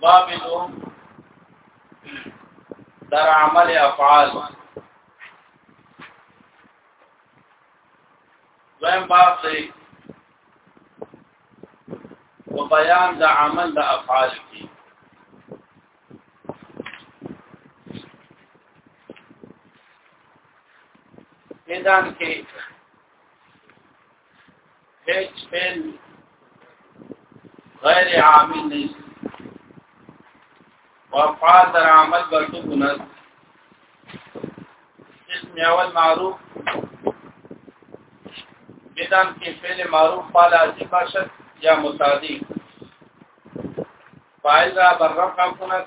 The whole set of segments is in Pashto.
باب دوم در عمل افعال دویم باب دی و بیان د عمل د افعال کی میدان کې هیڅ فعل غیر عامل نه وفعال در عمل برتو کنس اسم اول معروف بدم کې فعل معروف فعل عظیم باشد یا متعدی فاعل را برفع کنس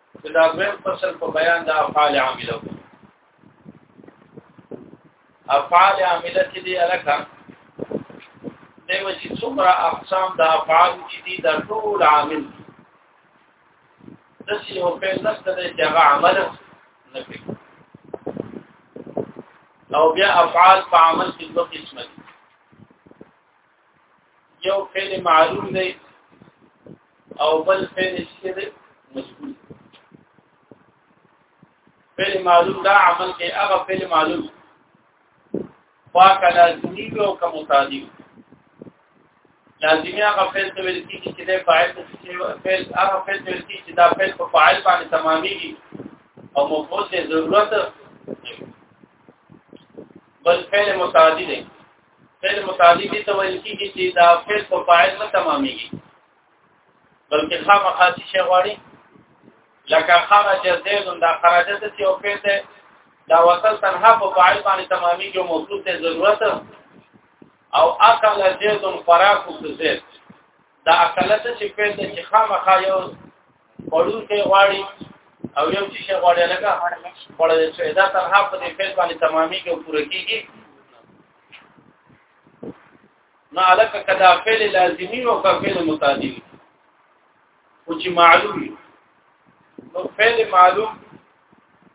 چې دا دویم فصل په بیان د افعال عامله افعال عامله چې دی الکه دیو چې څومره اقسام د افعال چې دي د ټول عامل دسی یو په نشته د جګه عمل نه کوي او بیا افعال په عمل کې دوه قسم دي یو فعل معلوم دی او بل فعل چې دی مشغول فعل معلوم دا عمل کې هغه فعل معلوم واکه لازمي او کوم متعدی لازمي هغه فعل ته ویل کېږي چې د فاعل څه فعل هغه فعل ته ویل کېږي چې دا فعل په فاعل باندې تمامېږي او مفعول ته ضرورت بل فعل متعدی دی فعل متعدی دي ته ویل کیږي چې دا فعل په فاعل نه تمامېږي بلکې خامخا چې شی غواړي لکه خرج زید دا خرج ته چې او فعل ده دا وصل تنها په فاعل باندې تمامېږي او موصول ته ضرورت او اکل زید فراق زید دا اکلته چې پیدا چې خامخا یو پړو کې غواړي او یو چې شی غواړي لکه پړو چې دا تنها په دې فعل باندې تمامي کې پوره کیږي نه علاقه کدا فعل لازمی او فعل متعدی او چې معلوم نو فعل معلوم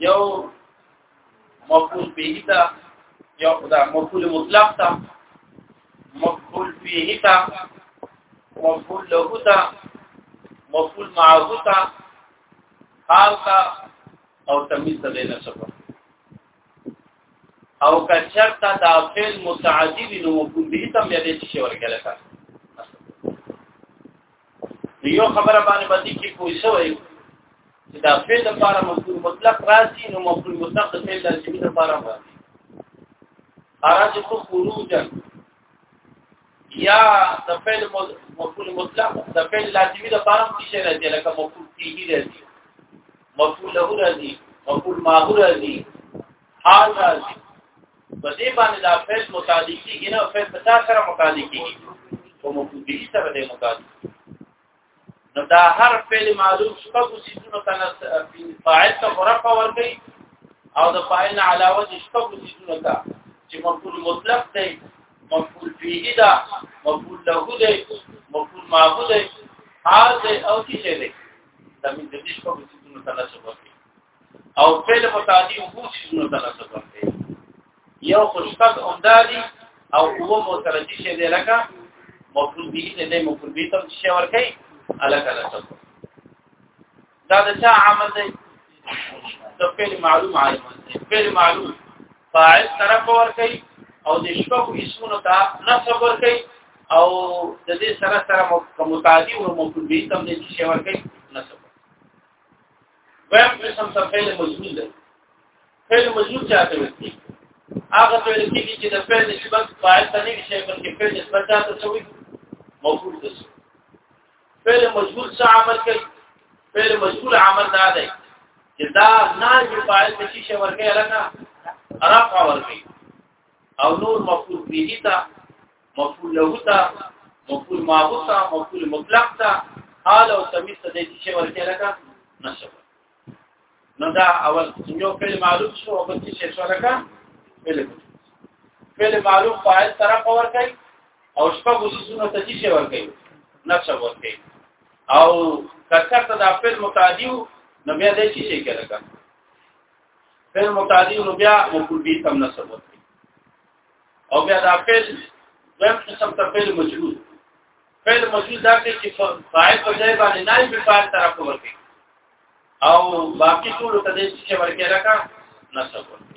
یو مفعول به ته یو دا مفعول مطلق ته مفعول به ته مفعول له ته مفعول معه ته حال ته او تمیز ته نه سبب او کچر ته دا فعل متعدی نو مفعول به ته بیا دې شي ورګلکه یو خبره باندې باندې کې پوه شوی چې دا فعل لپاره مفعول مطلق راځي نو مفعول مطلق د فعل لازم لپاره راځي اراج خو خروجا یا د فعل مفعول مطلق د فعل لازم لپاره څه شي راځي لکه مفعول فيه راځي مفعول له راځي مفعول ما راځي حال راځي په دې باندې دا فعل متعدی کیږي نه فعل په تاسو سره متعدی کیږي او مفعول سره دې متعدی نو دا هر فعل معلوم شپږ سيزونو ته فاعل ته رفع ورکړي او د فاعل نه علاوه د شپږ سيزونو ته چې مفعول مطلق دی مفعول فيه دا مفعول له دی مفعول معبود دی حال دی او څه دی دا موږ د شپږ سيزونو ته نسبت او فعل متعدی وو سيزونو ته نسب ورکړي یو خو شپږ اوندادي او هو مترجی شه دی لکه مفعول به دې نه مفعول به تم شه ورکړي الګ الګ دا د چا عمل دی د فعل معلوم عالم دی فعل معلوم فاعل طرف ورکړي او د شپږ اسمونو ته نسب ورکړي او د دې سره سره متعدی او مفعول به تم دې شه ورکړي نسب ویم قسم ته فعل مجهول دی فعل مجهول چاته وایي هغه فعل کېږي چې د فعل نسبت فاعل ته نه شي بلکې فعل نسبت چاته شوی موجود دی فعل مجهول څه عمل کوي فعل مجهول عمل نه دی چې دا نه چې فاعل ته شي ورکه لکه رفع ورکه او نور مفعول به تا مفعول له تا مفعول ما هو تا مفعول مطلق تا حال او تمیز ته دې چې ورته لکه نشو نو دا اول یو فعل معلوم شو او بل څه شو لکه فعل فعل معلوم فاعل طرف ور کوي او شپږ وسونه ته چې ور کوي نشو ور کوي او کچا ته دا فعل متعدی نو بیا دې چې شي کړه فعل متعدی نو بیا مفعول به تم نسب ورکړي او بیا دا فعل دویم قسم ته فعل مجهول فعل مجهول دا کې چې فاعل په ځای باندې نه به فاعل طرف ورکړي او باقی ټول ته دې چې ورکړي لکه نسب ورکړي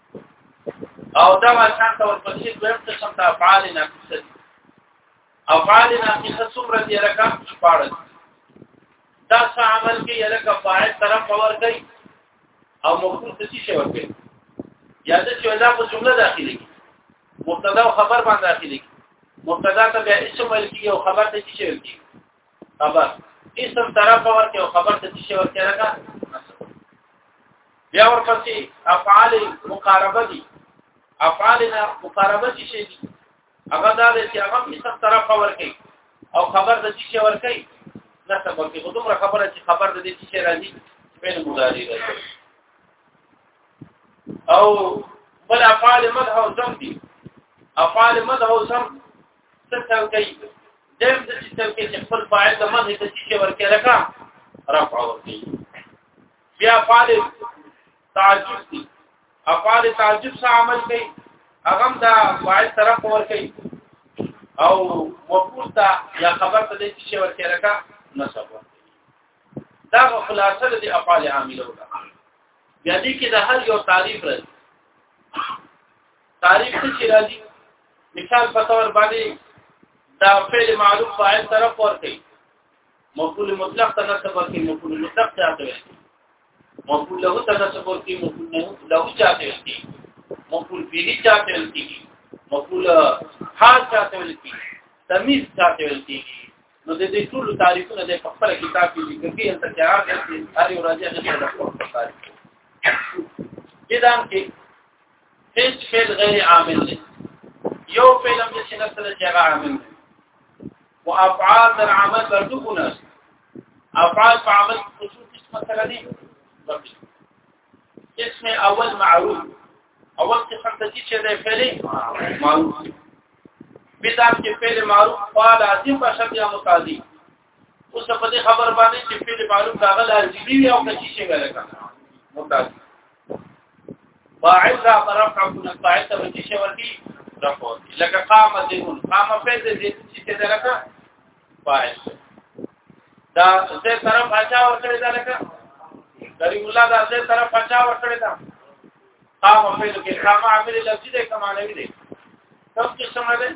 او دا وشان ته ورپسې دویم قسم ته افعال ناقصه دي افعال ناقصه څومره دي لکه شپاړه دا څه عمل کې لکه فاعل طرف اور کوي او مفعول څه شي ور کوي یا د چې دا په جمله داخلي مبتدا او خبر باندې داخلي مبتدا ته بیا اسم ویل کیږي او خبر ته څه ویل کیږي خبر اسم طرف ورته او خبر ته شي ورته راګه بیا ورپسې افعال مقاربه دي افعالنا مقاربه دي شي هغه دا چې هغه اسم طرف ورکي او خبر د شي ورکي نه څه ورکي خو دومره خبره چې خبر د دې شي راځي فعل مضارع راځي او بل افعال مدح او ذم دي افعال مدح او ذم تسوي دیم د تسوي چې خپل فاعل د مخه ته چې ورکه لکه رفع ورکي بیا فاعل تعجب دي افعال تعجب سره عمل کوي هغه دا فاعل طرف ورکي او مفعول ته یا خبر ته د چې ورکه لکه نسب دا خلاصه د افعال عامله ده یعنی کې د هر یو تعریف راځي تعریف څه چې راځي مثال په تور باندې دا فعل معروف فاعل طرف ورته مفعول مطلق ته نسب ورته مفعول مطلق ته راځي مفعول له ته نسب ورته مفعول نه له چاته ورته مفعول به چاته ورته مفعول حال چاته ورته تمیز چاته ورته نو د دې ټول تعریفونه د خپل کتاب کې ذکر کړي ان ته هغه چې هر یو راځي هغه د خپل تعریف دي دا کې هیڅ فعل غیر عامل دی یو فعل هم چې نفس د جګه عامل دی او افعال د عمل بردونه افعال په عمل خصوص قسمه سره دي اسم اول معروف اول قسم ته چې د فعل معروف بدعت کې فعل معروف فعل عظیم په شرط یا متعدی اوس په دې خبر باندې چې په معلوم دا غل ارزي او کچي شي غلګا ممتاز فاعل را طرف عبد الفاعل ته وجي شي ورتي رفعو لکه قام ذهن قام په دې چې څه درکا فاعل دا زه طرف اچا ور کړی دا لکه کریم الله دا زه طرف اچا ور کړی دا قام په دې کې قام عامل لفظي ده کمانوي ده تاسو څه سمجه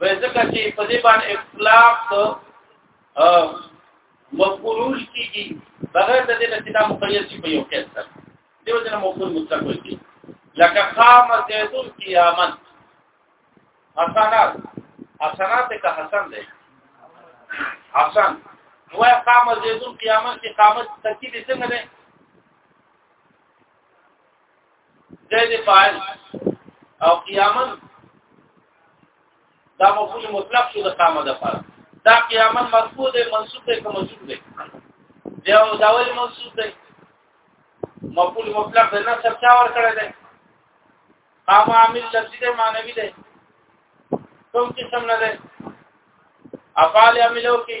وای ځکه چې په دې باندې اختلاف مقبول کیږي بغیر د دې نه چې دا مقید شي په یو کیس سره دیو جن مقبول مطلق وي لکه قام زیدون قیامت حسنات حسنات که حسن دی حسن هو قام زیدون قیامت کې قامت ترکیب څنګه دی زید فاعل او قیامت دا مفعول مطلق شو د قام د پر دا قیامت مرفوع دی منصوب دی کوم منصوب دی دا داول منصوب دی مفعول مطلق د نصب چا ور کړی دی قام عامل لفظي دی معنوي دی کوم قسم نه دی افعال عاملو کې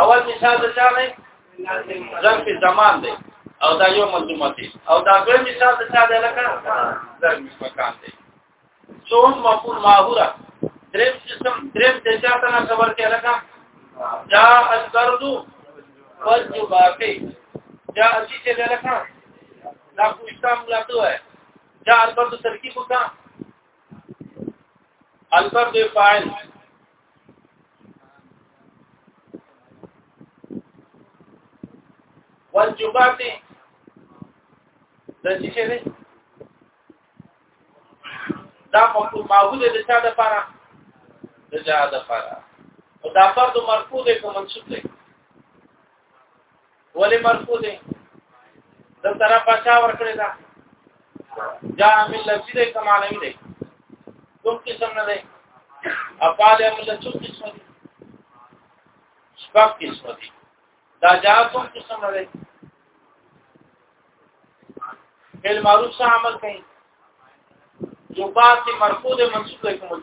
اول مثال د چا دی ظرف زمان دی او دا یو ملزومه دی او دا دوی مثال د چا دی لکه ظرف مکان دی څون مفعول ماهوره دریم قسم دریم د چا ته خبر کې لکه جا الزرد والجباقي جا اسی چې لکه دا کوشتا ملاتو ہے جا البرد ترکیب کا البرد فاعل والجباب دي د څه شي دي دا مفعول معبود د چا د لپاره د جا د لپاره او دا فرض مرفوع دی کوم منصوب دی ولې مرفوع دی د طرف بچا ورکړی دا جا عامل لفظي دی کوم عالمي دی کوم قسم نه دی افعال عامل څو قسم دي شپږ قسم دي دا جا کوم قسم نه دی فعل معروف سره عمل کوي جو بات مرفوع دی منصوب دی کوم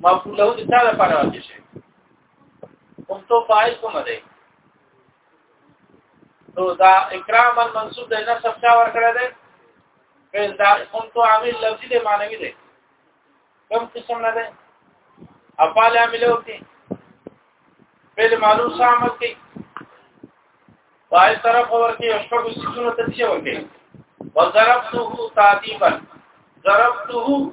مفعول له دې تعالی لپاره واقع شي کوم تو فاعل کوم دی نو دا اکرام المنصوب د نسب چا ور کړی دی فعل دا کوم تو عامل لفظي دی معنوي دی کوم قسم نه دی افعال عامل وکي فعل معلوم سامل کی فاعل طرف ورکی او شپږ سيزونه تدشي ورکی وضربته تعذيبا ضربته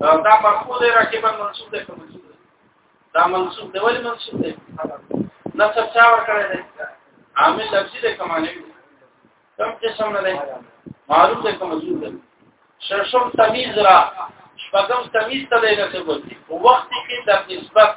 دا مرفوع دی راکبا منصوب دی کوم منصوب دا منصوب دی ولی منصوب دی نصب چا ور کړی دی عامل لفظي دی کوم عامل کوم قسم نه دی معلوم دی کوم منصوب دی شرشم تمیز را شپږم تمیز ته دی نصب ورته وخت کې د نسبت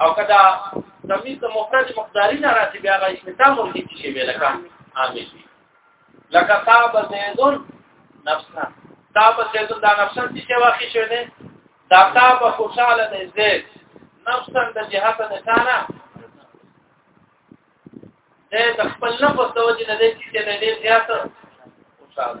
او کدا تمیز د مفرد مقداری نه راځي بیا غي متا مرګي شي به لکه عامل دي لکه تاب زیدون نفسا تاب زیدون دا نفسا چې واخی شوی دی دا تاب خوشاله دی زید نفسا د جهته نه تانا د خپل نفس د وجه نه دی چې نه دی زیات خوشاله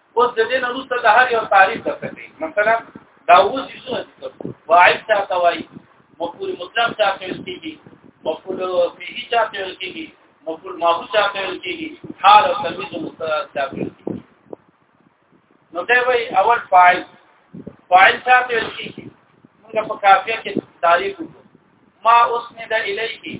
اوس د دې نه وروسته د هر یو تعریف درته کوي مثلا دا اوس یې څه واعد ته توای مفعول مطلق ته ویل کیږي مفعول فيه ته ویل کیږي مفعول ماحول ته ویل کیږي حال او تمیز مستقر ته ویل کیږي نو دا وی اول فاعل فاعل ته ویل کیږي موږ په کافیه کې تعریف ما اسند الیه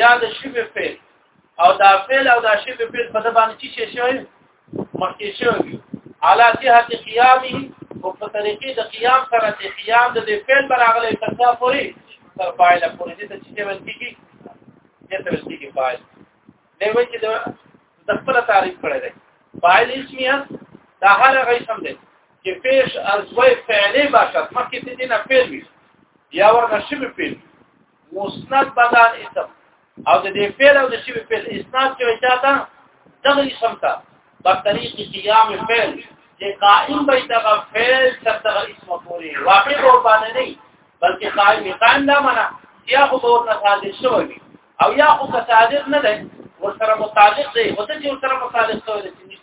یا د شبه فعل او دا فعل او دا شبه فعل په باندې چې شي شوی مخکې شوی علا جهت قیامه او په طریقې د قیام سره د قیام د فعل براغله ترڅا پوری تر پایله پوری دې چې څه ولتي کی دې څه ولتي کی فاعل دی وایي چې د خپل تعریف کړی دی فاعل اسمیه دا هر هغه اسم دی چې پیش از وای فعلی باشد مخکې دې نه فعل وي یا ورنه شبه فعل مسند بدل اسم او د دې فعل او د شی فعل اسناد چې چاته دغه اسم ته په طریق قیام فعل چې قائم به دغه فعل تر دغه اسم پورې واقع تور باندې نه بلکې قائم قائم دا معنا یا خو تور نه صادق شوی او یا خو صادق نه دی ورسره متعلق دی خو ته چې ورسره متعلق شوی دی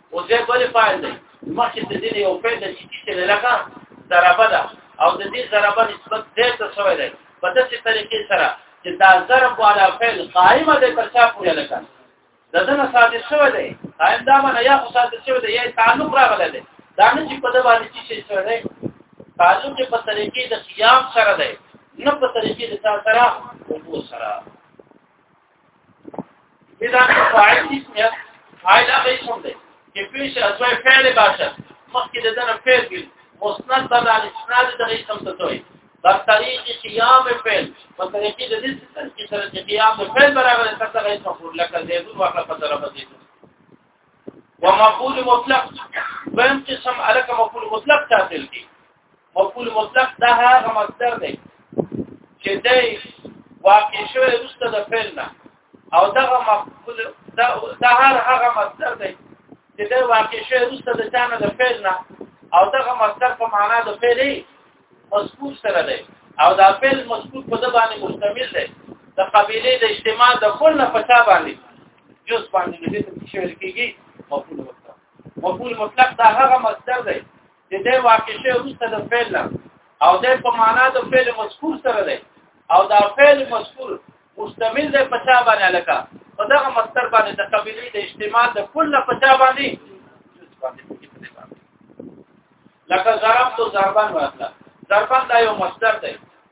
او زه ولې فاعل دی مخکې د دې یو فعل چې چې لکه ضربه ده او د دې ضربه نسبت دې ته شوی دی په داسې طریقې سره چې دا ضرب والا فعل قائمه ده پر چا پورې لکه د دنه ساده شوی دی قائم دا معنی یا خو ساده شوی دی یا تعلق راغلی دی دا نه چې په دې باندې چې شي شوی دی تعلق په طریقې د قیام سره دی نه په طریقې د سره او سره اذا فاعل اسم فاعل هغه اسم دی چې پیش اسوي فعل باشه مخکې د دنه فعل کې مسند د اسناد د اسم ته توي په طریق قیام فعل په طریق د دې ستر کې سره چې قیام د فعل برابر ته څنګه اسم مفعول لکه زیدون واخله په طرف دې ومفعول مطلق بهم قسم الک مفعول مطلق تاسو کې مفعول مطلق دا هغه مصدر دی چې دی واقع شوی وروسته د فعل نه او دغه مفعول دا هر هغه مصدر دی چې دی واقع شوی وروسته د ثانه د فعل نه او دغه مصدر په معنا د فعل مذکور سره دی او دا فعل مذکور په ځبانه مشتمل دی د قبيله د اجتماع د کل نه پتا باندې جز باندې د دې څه شوی کیږي مفعول مطلق مفعول مطلق دا هغه مصدر دی چې د واقع شی وروسته د فعل نه او د په معنا د فعل مذکور سره دی او دا فعل مذکور مشتمل دی په چا باندې لکه په دغه مستر باندې د قبيله د اجتماع د کله په چا باندې لکه ضرب تو ضربان واخلا ضربان دا یو مستر دی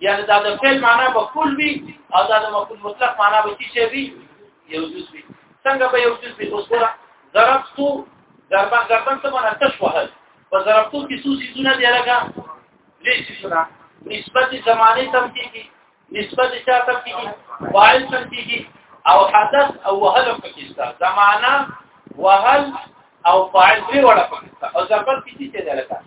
یعنی دا د فعل معنا مفعول وي او دا د مفعول مطلق معنا به څه وي یو جز وي څنګه به یو جز وي اوس ګره ضربتو ضربان ضربان څه معنا تشوهل په ضربتو کې څو سيزونه دی لګا لې سيزونه نسبت زمانه تم کیږي نسبت چا تم کیږي فاعل تم کیږي او حدث او وهل پکې ځه زمانہ وهل او فاعل دې وړه پکې او ضربت کې څه دی لګا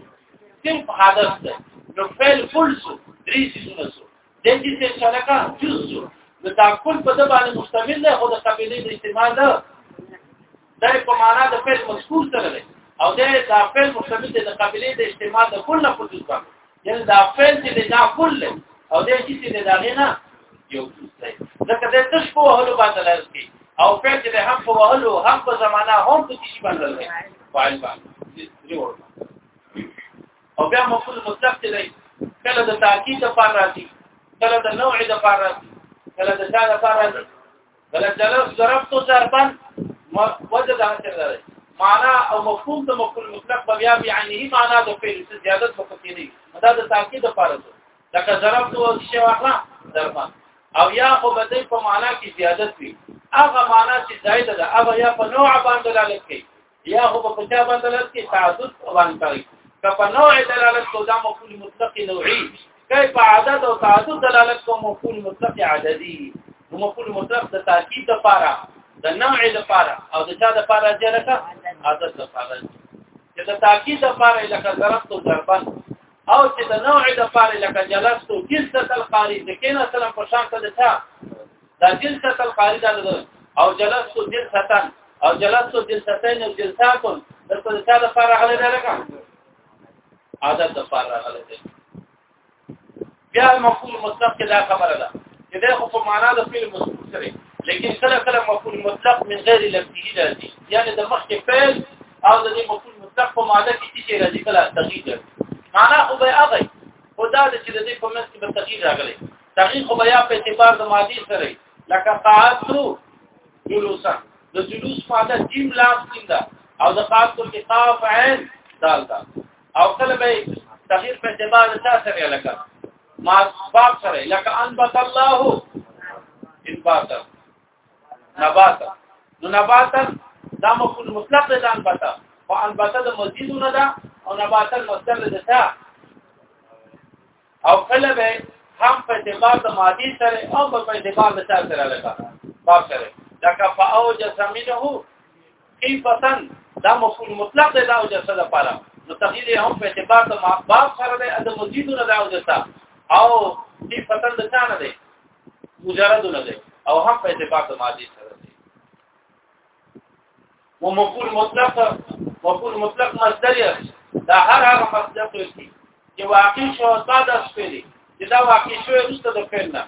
تم حدث ده نو فعل کل سو درې سيزونه سو د دې څه شرکا جز سو نو دا کل په دې باندې مشتمل ده خو د قبيله د استعمال ده دا په معنا د فعل مذکور سره ده او دا د فعل مشتمل ده د قبيله د استعمال د کل نه په جز باندې یعنی دا فعل چې دا کل او دا چې دې دا غینا یو جز ده ځکه د تشبوه له باندې لري او فعل چې هم په وهلو هم په زمانہ هم په شي باندې لري فاعل باندې دې ورته او بیا مفعول مطلق دی کله د تاکید لپاره راځي کله د نوع لپاره راځي کله د چا لپاره راځي کله جلب ضربت ضربا وجد حاصل راځي معنا او مفهوم د مفعول مطلق بیا بیانه معنا د فعل زیادت په کې نه دا د تاکید لپاره لکه ضرب تو شی واخلا ضربا او یا خو به دې په معنا کې زیادت وي هغه معنا چې زائد ده هغه یا په نوع باندې دلالت کوي یا خو په چا باندې دلالت کوي تعدد باندې کوي که په نوع دلالت کوي دا مفعول مطلق نوعي که په عدد او تعدد دلالت کوي مفعول مطلق عددي مفعول مطلق د تاکید لپاره د نوع لپاره او د چا لپاره چې لکه عدد لپاره چې د تاکید لپاره لکه ضرب او ضربان او چې د نوع د پاره لکه جلستو جلسه القاری د کینه سلام په شان ته ده دا جلسه القاری ده او جلستو جلسه او جلستو جلستين او جلساتون د څه د څه لپاره غلې ده لکه عادت د لپاره غلې ده بیا مفعول مطلق کې دا خبره ده چې دا خو په معنا د فعل مذکور سره لیکن کله کله مفعول مطلق من غیر لفظه راځي یعنی د مخکې فعل او د دې مفعول مطلق په ماده کې چې راځي کله تغییر دی معنا خو به هغه او دا چې د دې په منځ کې به تغییر راغلی تغییر خو بیا په اعتبار د ماده سره لکه قاتلو جلوسا د جلوس ماده جیم لام سین ده او د قاتلو کې قاف عین دال ده او کله به تغییر په اعتبار د څه سره لکه ما باب سره لکه انبت الله ان باب نبات نو نبات دا مفعول مطلق ده ځان پتا او انبات د مزیدونه ده او نبات مصدر ده تا او کله به هم په اعتبار د ماضی سره او په اعتبار د چا سره لګا باب سره دا کا فاوج سمینه خیفتن دا مفعول مطلق ده دا او جسد لپاره نو تغییر هم په اعتبار د باب سره ده د مزیدونه ده او جسد او خیفتن د چا نه ده مجرد نه دی او هم په اعتبار د ماضي سره دی و مفعول مطلق مفعول مطلق مصدر دا هر هغه مصدر دی چې واقع شو تا د سپېلې چې دا واقع شو رسته د فعل نه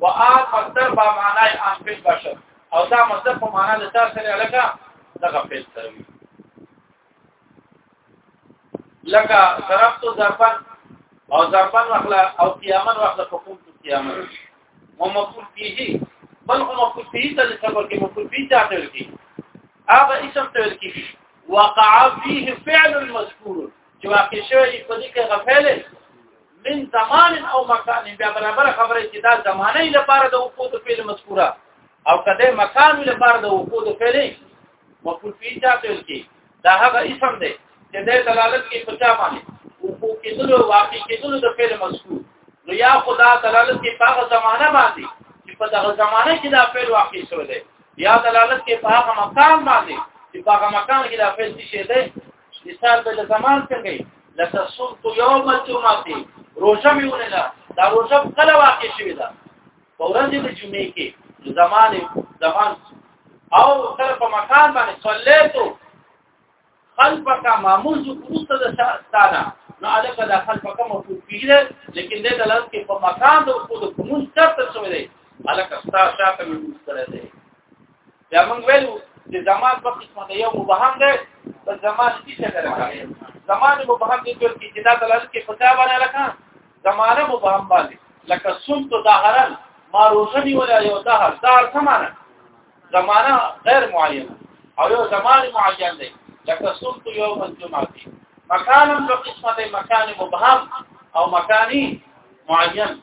و آ مصدر با معنی ان فعل بشر او دا مصدر په معنی د تاسو سره لګا دغه فعل سره لکه ضرب تو ضربن او ضربن واخلا او قیامن واخلا په کوم قیامن او مفعول فيه بل هو مفعول فيه ته لسبب کې مفعول فيه ته تل کې هغه اسم تل کې وقع فيه فعل المذكور چې واقع شوی په دې کې غفله من زمان او مکان بیا برابر خبره چې دا زمانه لپاره د وقوع د فعل مذکوره او کده مکان لپاره د وقوع د فعل مفعول فی چاته وکي دا هغه اسم دی چې د دلالت کې پچا باندې وقوع کېدل او واقع کېدل د فعل مذکور نو یا خدا دلالت کې هغه زمانہ باندې چې په دغه زمانہ کې دا فعل واقع شوی دی یا دلالت کې په هغه مکان باندې چې په هغه مکان کې دا فعل شي دی مثال به د زمان څنګه لکه صوت یوم الجمعه روزه میونه دا روزه کله واقع شوی ده په ورځ د جمعې کې زمان زمان او سره په مکان باندې صلیتو خلفک معمول ذکروسته د ستانه نو الک د خلفک مفعول پیله لیکن د دلالت کې په مکان د وقود کوم څه تر شوی دی الک ستا شاته مستره دی بیا موږ ویلو چې زمان په قسمه ده یو مبهم ده بس زمان څه څه راغلی زمان مبهم دي ټول کې چې دا دلالت کې پتا باندې لکه زمانه مبهم باندې لکه سمت ظاهرا ما روزنی ولا یو دهر دار سمانه زمانه غیر معینه او یو زمان معین دی لکه سمت یوم الجمعه مکانم په قسمه ده مکان مبهم او مکانی معین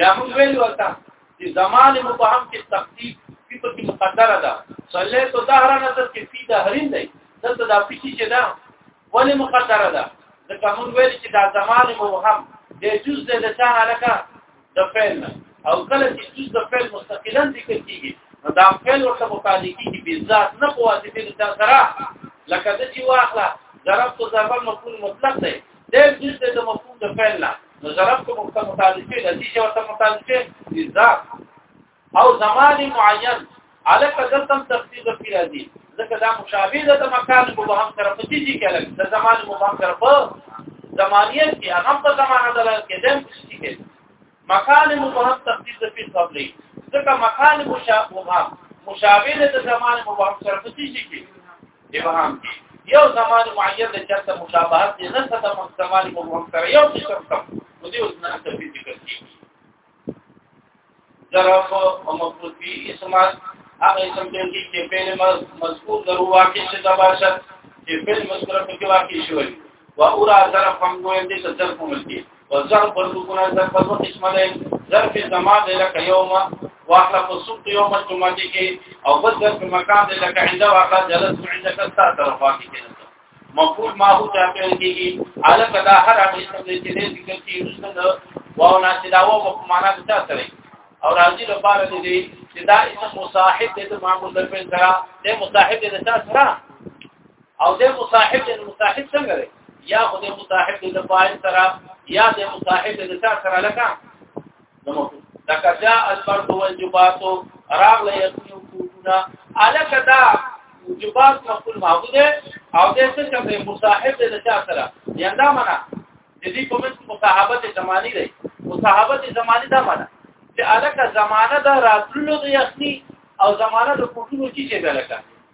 یا موږ ویل وتا چې زمان مبهم کې تخصیص په پکې مقدره ده صلی تو دهر نظر کې فی دهرین دی دلته دا پیچی چې دا ولې مقدره ده د قانون ویل چې دا زمان مبهم د جز د لسان علاقه د فعل نه او کله چې جز د فعل مستقلا ذکر کیږي نو دا فعل ورته متعلق کیږي به ذات نه په واسطه د سره لکه د چې واخله ضرب تو ضرب مفعول مطلق دی د جز د مفعول د فعل نه نو ظرف ته مختلف متعلقه نتیجه ورته متعلقه اذا او زمان معین علک دلتم تخصیص فی راضی ځکه دا مشابه ده د مکان مبهم سره په دې کې کله د زمان مبهم سره په زمانیت کې هغه په زمانه دلالت کې دم څه کې مکان مبهم تخصیص فی قبلی ځکه مکان مشابه مشابه ده د زمان مبهم سره په دې کې ابهام یو زمان معین د چرته مشابهت نه نسبت مستمان مبهم سره یو څه کم نو دی اوس نه څه ذکر کیږي ظرف او مفعول به اسمات هغه اسم دی چې فعل مذکور درو واقع شي دا باشد چې فعل مذکور په کې واقع شوی و اورا ظرف هم ګویم دي چې ظرف ملکی وزر په سکونه زر په دوه قسمه ده زر په زما ده لکه یوما واخلا په سوق یوم الجمعه کې او بل زر په مکان ده لکه عند واخلا جلس عند کستا طرفا کې کېږي مقبول ما هو چاپه کېږي اله کدا هر هغه اسم دې چې ذکر کې رسد واو نه چې دا و په معنا څه سره او راځي لپاره دې چې دا اسم مصاحب دې ته معمول د پنځه دې مصاحب دې څه سره او د مصاحب د مصاحب څنګه دی یا خو د مصاحب د فاعل سره یا د مصاحب د څار سره لکه نو لکه جاء البرد والجبات راغ له یتنو کوټونه الک دا جبات مقبول معبود او د څه چې د مصاحب د څار سره یندا معنا د دې کومه مصاحبت زمانی دی مصاحبت زمانی دا معنا چې الک زمانه د راتلو د یخنی او زمانه د کوټونو چې چې بلکه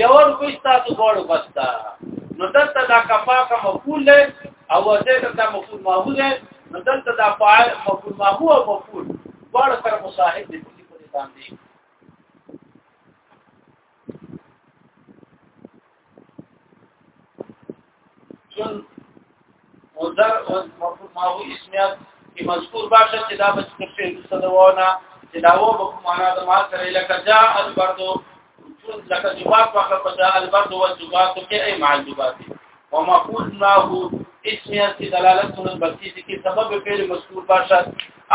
یو روپی تاسو غواړو بس دا نو دلته دا کفاکه مفعول دی او دلته دا مفعول ماحول دی نو دلته دا فاعل مفعول ماحول او مفعول غواړو سره مصاحب دي په دې باندې چون مدر او مفهوم او اسمیات کې مذکور باشه چې دا بچ کړی د سدوونه چې دا و په معنا د ما سره لکه جا البردو چون لکه جواب واخله په جا البردو او جواب ته کې ای مال جواب دي او مقول ما هو اسمیات کی دلالت سن بسیط کی سبب فعل مذکور باشه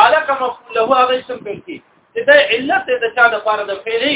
الک مفعول له هغه اسم پر کی چې دا علت د چا د پاره د فعلی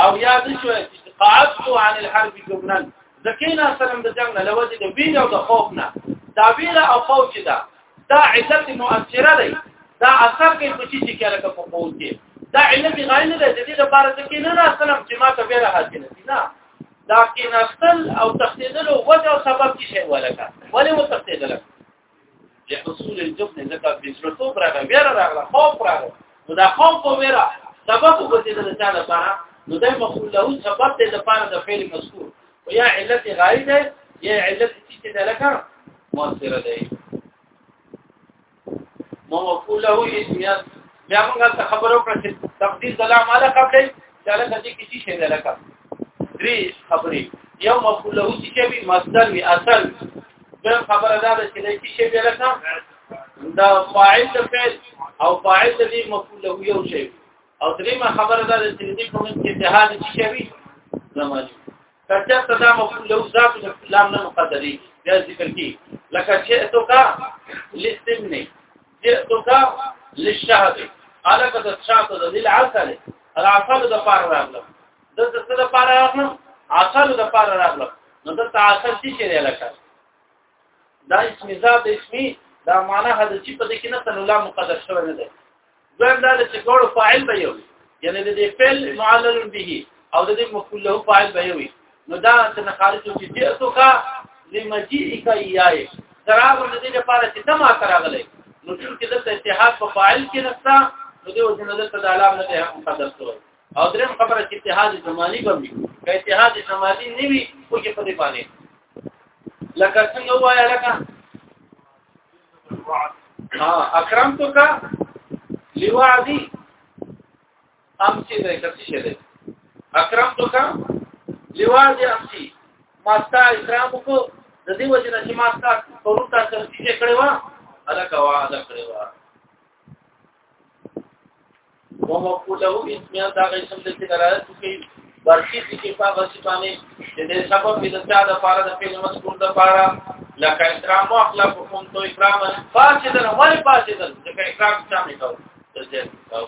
او یاد شو چې قعدت عن الحرب جبنا ذکینا سلام د جنگ نه لوځي د ویل او د خوف نه دا ویل او خوف چې دا دا علت مؤثره دی دا اثر کې پچی چې کله کا په قوت کې دا علت غیر نه دی د دې لپاره چې نه نه سلام چې ما ته بیره حاصل نه نه دا کې نستل او تخدیدل او وجه او سبب کې شی ولکه ولې مو تخدیدل لحصول الجبن ځکه د زړتوب راغی ویره راغله خوف راغله نو دا خوف او ویره سبب وګرځېدل د چا لپاره نو دا مفعول له سبب د لپاره د فعل مذکور او یا علت غایب ده یا علت چې د لکه مؤثره ده مفعول له اسمیت بیا موږ ته خبرو کړې تقدیر سلام علی قبل چاله کدي کې څه شي لکه درې خبرې یو مفعول له څه شي وي مصدر وي اصل دا خبره ده چې د څه شي لکه دا فاعل د فعل او فاعل د دې مفعول له یو شي او درېمه خبره ده چې دې په منځ کې اتحاد څه شي وي زمانه کچا صدا مفعول له ذات لام نه مقدري بیا ذکر کی لکه جئتک للسمن جئتک للشهد الک د شاته د للعسل العسل د پار راغله د څه د پار راغله عسل د پار راغله نو د عسل څه شي لکه دا اسم ذات اسمي دا معنا هدا چې په دې کې نه تنو لا مقدر شوی نه دی دویم دا چې ګورو فاعل به یو یعنی د دې فعل معلل به او د دې مفعول له فاعل به وي نو دا څنګه خارج شي چې تاسو کا لمجيئک ایای تراغ د دې لپاره چې تم تراغلې نو چې دلته اتحاد په فاعل کې نشته نو دې وجنه دلته د علام نه ده مقدس شوی او دریم خبره چې اتحاد زمانی به وي که اتحاد زمانی نه وي خو کې په دې باندې لکه څنګه وایا لکه اکرم تو کا لوعدی امسی ده کسی شه ده اکرم تو کا لوعدی امسی ما ستا اکرام کو د دې وجه نه چې ما ستا پرون تا سره څه کړې و الکه وا الکه کړې و ومقوله اسمیان دا غیسم د چې دلالت کوي برخي کې په غسی باندې چې د سبب د چا د پاره د فعل مذکور د پاره لکه اکرام او اخلاق کوم تو اکرام فاسدن ول فاسدن ځکه اکرام چا نه کاو د دې کاو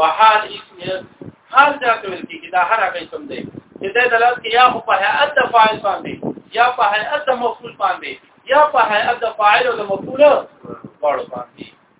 وحال اسمیان حال دا کوي چې دا هر هغه سم دی چې د دلالت کې یا په هيئت د فاعل باندې یا په هيئت د مفعول باندې یا په هيئت د فاعل او د مفعول ورو باندې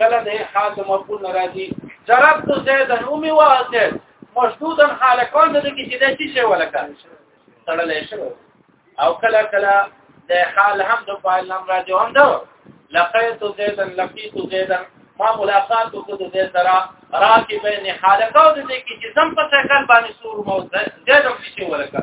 کله د حال مفعول ناراضي ضربت زیدن امي واسد مشدودا حال کون د کې چې د چی شی ولکه تړلې شو او کله کله د حال هم د فاعل نام راځي هم دا لقيت زيدا لقيت زيدا ما ملاقات کو د زيد سره راکي بین حال کون د کې چې زم په شکل باندې سور مو زیدن شی ولکه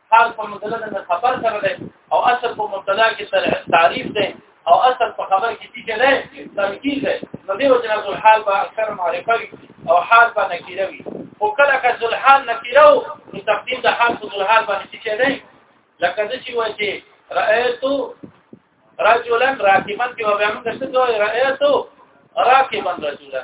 حال په مبتدا د خبر سره ده او اصل په مبتدا کې تعریف ده او اصل په خبر کې چې ده تنکیل ده نو دیو جنا ذل حال به اکثر معرفه وي او حال به نکیره وي او کله که ذل حال نکیره وي نو تقدیم د حال په ذل حال باندې چې ده لکه د چې وایي چې رأيت رجلا راکبا کې به موږ څه کوی رأيت راکبا رجلا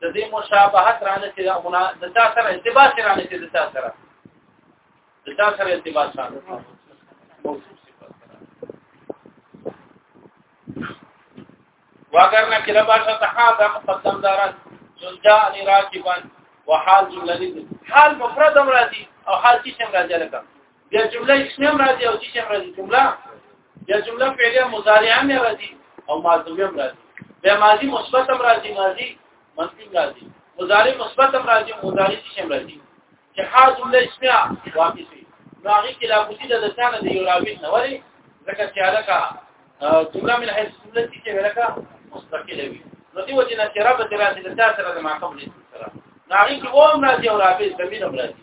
د دې مشابهت رانه چې غنا د تا سره ارتباط رانه چې د تا سره د تا سره ارتباط رانه واگر نه کله باشه ته هاذا مقدم دارن جنجا ان راکبان وحال جمله دي حال مفرد هم راځي او حال چې هم راځي لکه بیا جمله اسمیه راځي او چې راځي جمله یا جمله فعلیه مضارعه مې راځي او ماضیه هم راځي بیا ماضی مثبت هم راځي ماضی منفی هم راځي مضارع مثبت هم راځي مضارع چې هم راځي چې ها جمله اسمیه واقع شي نو هغه کې لا بوتي د ځانه دی یو راوي نه وري ځکه چې علاقه جمله من حيث جمله چې ورکه مستقله وي نو دی وجه نه چې رابطه راځي د تاسو سره د معقول سره نو هغه کې ووم راځي او راوي زمينه راځي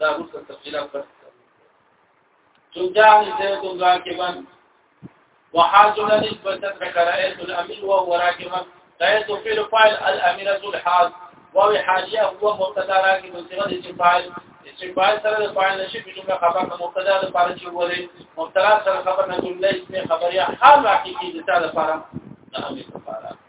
دا اوس تفصیل پر سجان زيد راكبا وحاصل نسبة ذكرائت الأمين وهو راكبا رأيت في الفاعل الأميرة الحاص وهو حالية هو مبتدا راكب صيغة اسم فاعل اسم فاعل سره د فاعل نشي په جمله خبر نه مبتدا د فاعل چې ولې مبتدا سره خبر نه جمله اسم خبريه حال راکې دي د تعالی لپاره نه امي لپاره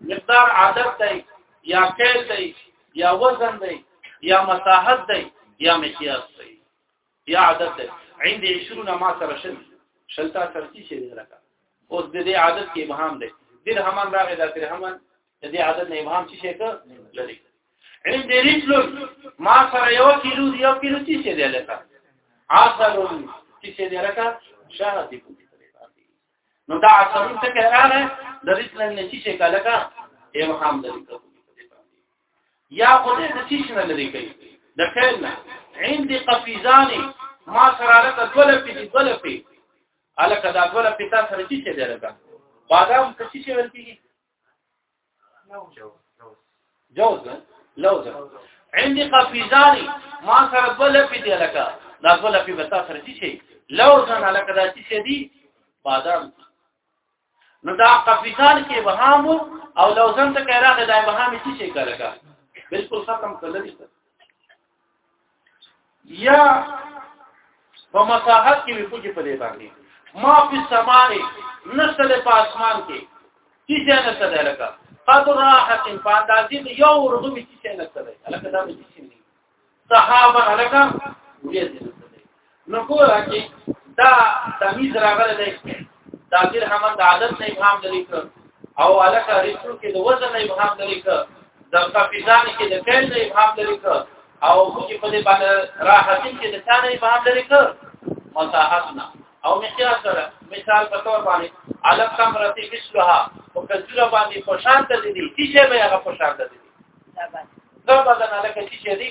مقدار عادت دی یا کیل دی یا وزن دی یا مساحت دی یا مقیاس دی یا عادت دی عندي 20 ما سره شل شلتا ترتی شي لکه اوس د دې عادت کې ابهام دی درهمان راغی دا درهمان د دې عادت نه ابهام شي څه لري عند رجل ما سره یو کیلو دی یو کیلو څه دی لکه عسل څه دی لکه شهادت نو دا اصلي څه کړه د رسل نشي چې کله کا یو هم لري یا خدای د شیش نه لري کوي د خیر نه عند قفیزانی ما سره لکه دوله پی دوله پی الکه دا دوله پی تاسو سره چې دی لکه بادام کچی چې ورتیږي جوز ده لو ده عندي قفيزاني ما سره بل په دې لکه دا بل په بتا سره چی شي لو ده لکه دا چی شي دي بادام نو دا قفيزان کې وهام او لوزن ته کړه دا وهام چی شي کړه بالکل ختم کړل یا په مساحت کې وي پوجي په دې باندې ما په سماعي نشته په اسمان کې چې څنګه سره لکه قد راحت په اندازې یو ورغو چې څنګه سره لکه دا به چې نه صحابه لکه ولې دې نو ګوره چې دا تمیز راغلی دی دا دیر همن د عادت نه ابهام لري کړ او علاقه رسول کې د وزن نه ابهام لري کړ د قفزان کې د فعل نه ابهام لري کړ او چې په دې باندې راحتین کې د ثانه ابهام لري کړ مصاحبنا او مقیاس سره مثال په تور باندې علم کم رتی مثلها او کجوره باندې خوشاله دي دي چې به هغه خوشاله دي دا باندې دا باندې لکه چې دي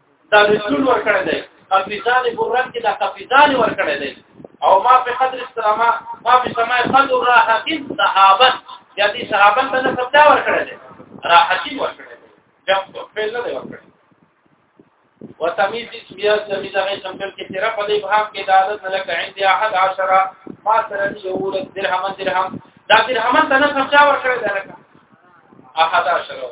دا رسول ورکړی دی قفزان برن کې دا قفزان ورکړی دی او ما په قدر استرما ما په سماع قدر راحتین صحابه یا دې صحابه ته نه سبدا ورکړی دی راحتین ورکړی دی جنب په فعل نه دی ورکړی وتمیز اسمیا زمین هغه سمبل کې تیرا په دې بحث کې د عادت نه لکه عند احد عشره ما سره یو ورځ درهم درهم دا درهم ته نه سبدا ورکړی دی لکه احد عشره